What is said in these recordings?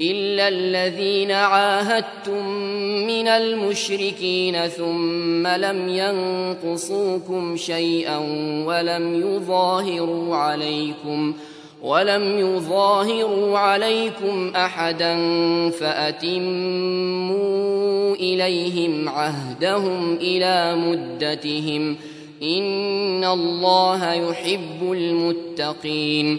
إلا الذين عاهدتم من المشركين ثم لم ينقصوكم شيئا ولم يظاهروا عليكم ولم يظاهروا عليكم أحدا فأتموا إليهم عهدهم إلى مدتهم إن الله يحب المتقين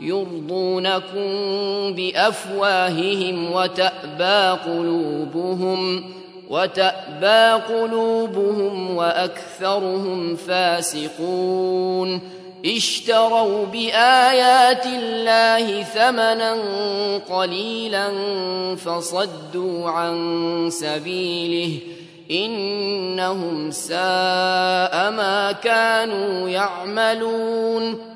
يرضونكم بأفواههم وتأبى قلوبهم وتأبى قلوبهم وأكثرهم فاسقون اشتروا بآيات الله ثمنا قليلا فصدوا عن سبيله إنهم ساء ما كانوا يعملون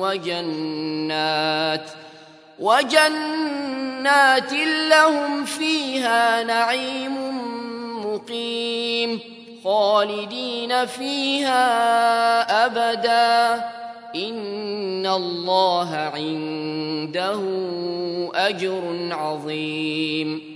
وجنات وجنات لهم فيها نعيم مقيم خالدين فيها أبدا إن الله عنده أجر عظيم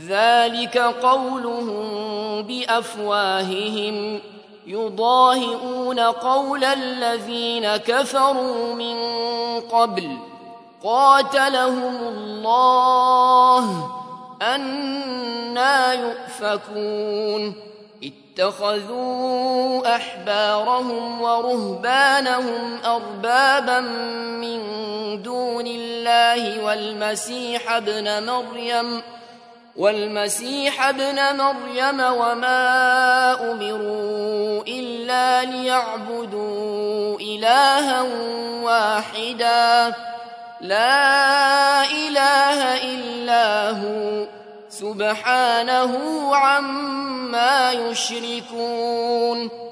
ذلك قولهم بأفواههم. يضاهئون قول الذين كفروا من قبل. قاتلهم الله. أنا يؤفكون. اتخذوا أحبارهم ورهبانهم أربابا من دون الله والمسيح ابن مريم. والمسيح ابن مريم وما أمروا إلا ليعبدوا إلها واحدا. لا إله إلا هو. سبحانه عما يشركون.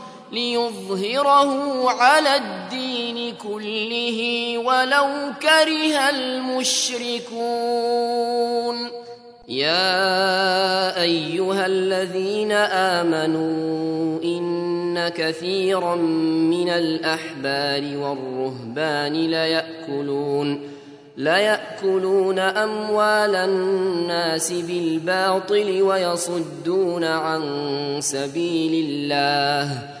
ليظهره على الدين كله ولو كره المشركون. يا أيها الذين آمنوا إن كثيرا من الأحبار والرهبان ليأكلون ليأكلون أموال الناس بالباطل ويصدون عن سبيل الله.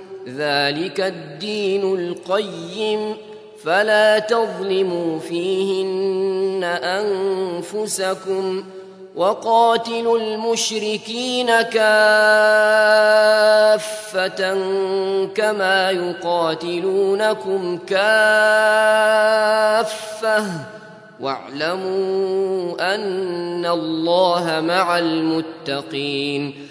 ذلك الدين القيم فلا تظلموا فيهن أنفسكم ۖ وقاتلوا المشركين كافة كما يقاتلونكم كافة واعلموا أن الله مع المتقين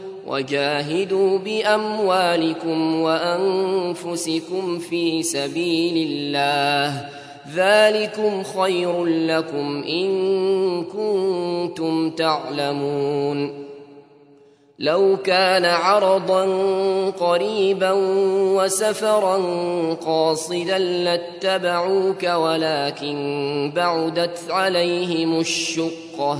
وجاهدوا بأموالكم وأنفسكم في سبيل الله. ذلكم خير لكم إن كنتم تعلمون. لو كان عرضا قريبا وسفرا قاصدا لاتبعوك ولكن بعدت عليهم الشقة.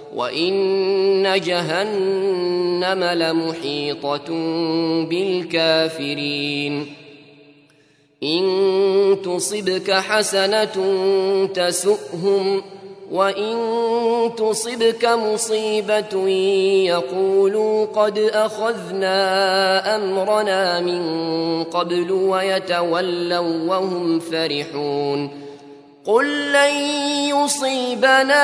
وان جهنم لمحيطه بالكافرين ان تصبك حسنه تسؤهم وان تصبك مصيبه يقولوا قد اخذنا امرنا من قبل ويتولوا وهم فرحون قل لن يصيبنا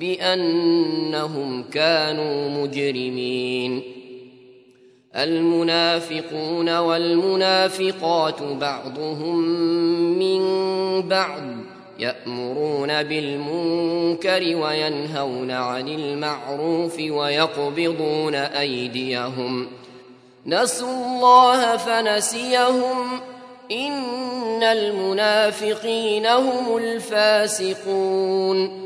بأنهم كانوا مجرمين. المنافقون والمنافقات بعضهم من بعض يأمرون بالمنكر وينهون عن المعروف ويقبضون أيديهم. نسوا الله فنسيهم. إن المنافقين هم الفاسقون.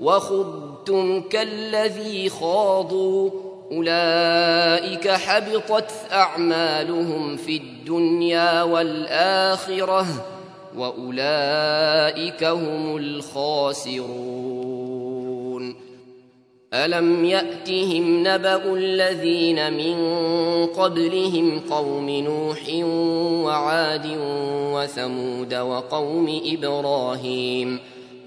وخضتم كالذي خاضوا اولئك حبطت اعمالهم في الدنيا والاخره واولئك هم الخاسرون الم ياتهم نبا الذين من قبلهم قوم نوح وعاد وثمود وقوم إبراهيم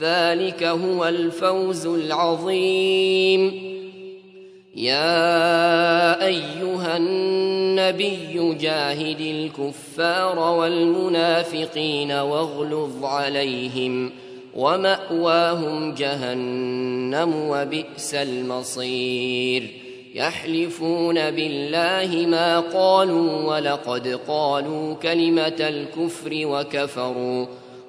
ذلك هو الفوز العظيم. يا أيها النبي جاهد الكفار والمنافقين واغلظ عليهم ومأواهم جهنم وبئس المصير. يحلفون بالله ما قالوا ولقد قالوا كلمة الكفر وكفروا.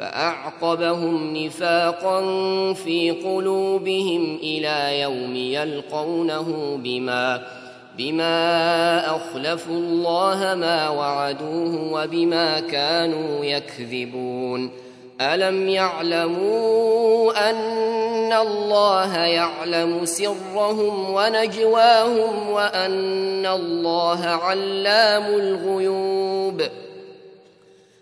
فأعقبهم نفاقا في قلوبهم إلى يوم يلقونه بما بما أخلفوا الله ما وعدوه وبما كانوا يكذبون. ألم يعلموا أن الله يعلم سرهم ونجواهم وأن الله علام الغيوب ۖ؟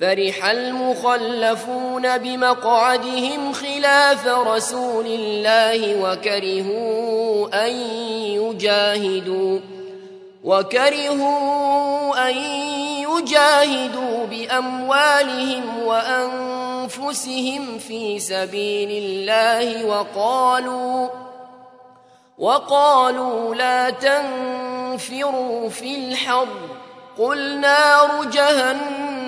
فرح المخلفون بمقعدهم خلاف رسول الله وكرهوا أن يجاهدوا وكرهوا أن يجاهدوا بأموالهم وأنفسهم في سبيل الله وقالوا وقالوا لا تنفروا في الحر قل نار جهنم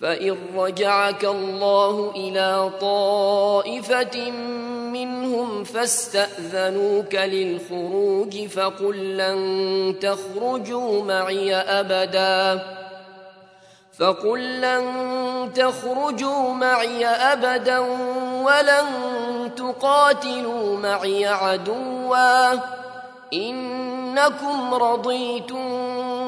فإن رجعك الله إلى طائفة منهم فاستأذنوك للخروج فقل لن تخرجوا معي أبدا فقل لن تخرجوا معي أبدا ولن تقاتلوا معي عدوا إنكم رضيتم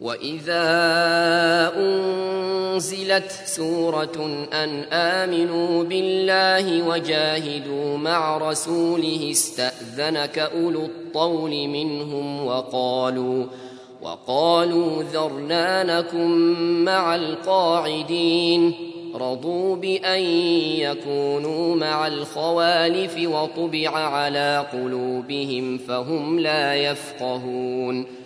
واذا انزلت سوره ان امنوا بالله وجاهدوا مع رسوله استاذنك اولو الطول منهم وقالوا وقالوا ذرنا نكن مع القاعدين رضوا بان يكونوا مع الخوالف وطبع على قلوبهم فهم لا يفقهون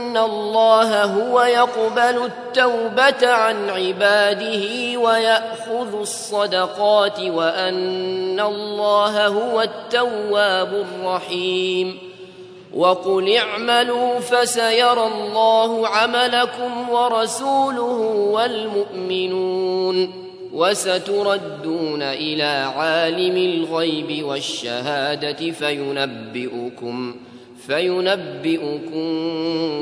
ان الله هو يقبل التوبه عن عباده وياخذ الصدقات وان الله هو التواب الرحيم وقل اعملوا فسيرى الله عملكم ورسوله والمؤمنون وستردون إلى عالم الغيب والشهادة فينبئكم فينبئكم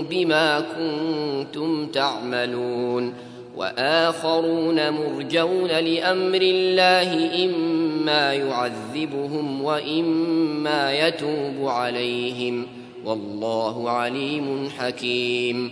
بما كنتم تعملون وآخرون مرجون لأمر الله إما يعذبهم وإما يتوب عليهم والله عليم حكيم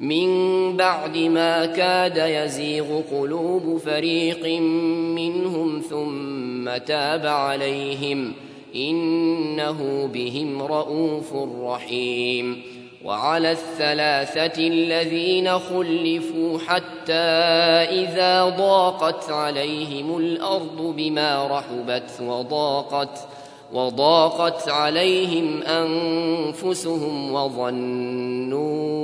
من بعد ما كاد يزيغ قلوب فريق منهم ثم تاب عليهم إنه بهم رءوف رحيم وعلى الثلاثة الذين خلفوا حتى إذا ضاقت عليهم الأرض بما رحبت وضاقت وضاقت عليهم أنفسهم وظنوا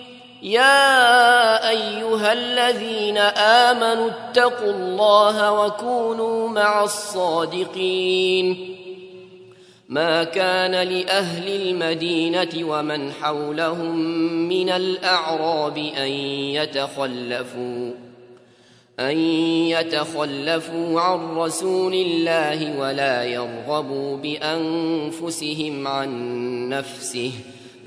يا أيها الذين آمنوا اتقوا الله وكونوا مع الصادقين. ما كان لأهل المدينة ومن حولهم من الأعراب أن يتخلفوا أن يتخلفوا عن رسول الله ولا يرغبوا بأنفسهم عن نفسه.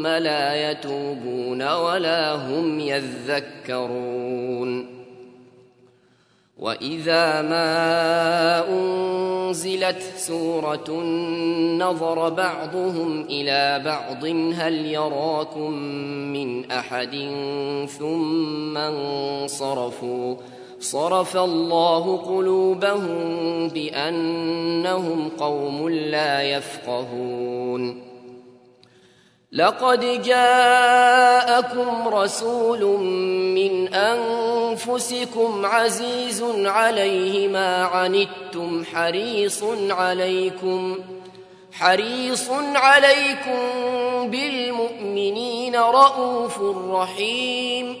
ثم لا يتوبون ولا هم يذكرون. وإذا ما أنزلت سورة نظر بعضهم إلى بعض هل يراكم من أحد ثم انصرفوا؟ صرف الله قلوبهم بأنهم قوم لا يفقهون. لقد جاءكم رسول من أنفسكم عزيز عليه ما عنتم حريص عليكم حريص عليكم بالمؤمنين رؤوف رحيم.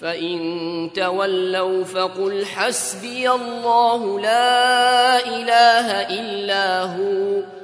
فإن تولوا فقل حسبي الله لا إله إلا هو.